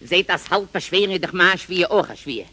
Seht das halb schwere doch mal schwer, auch schwer.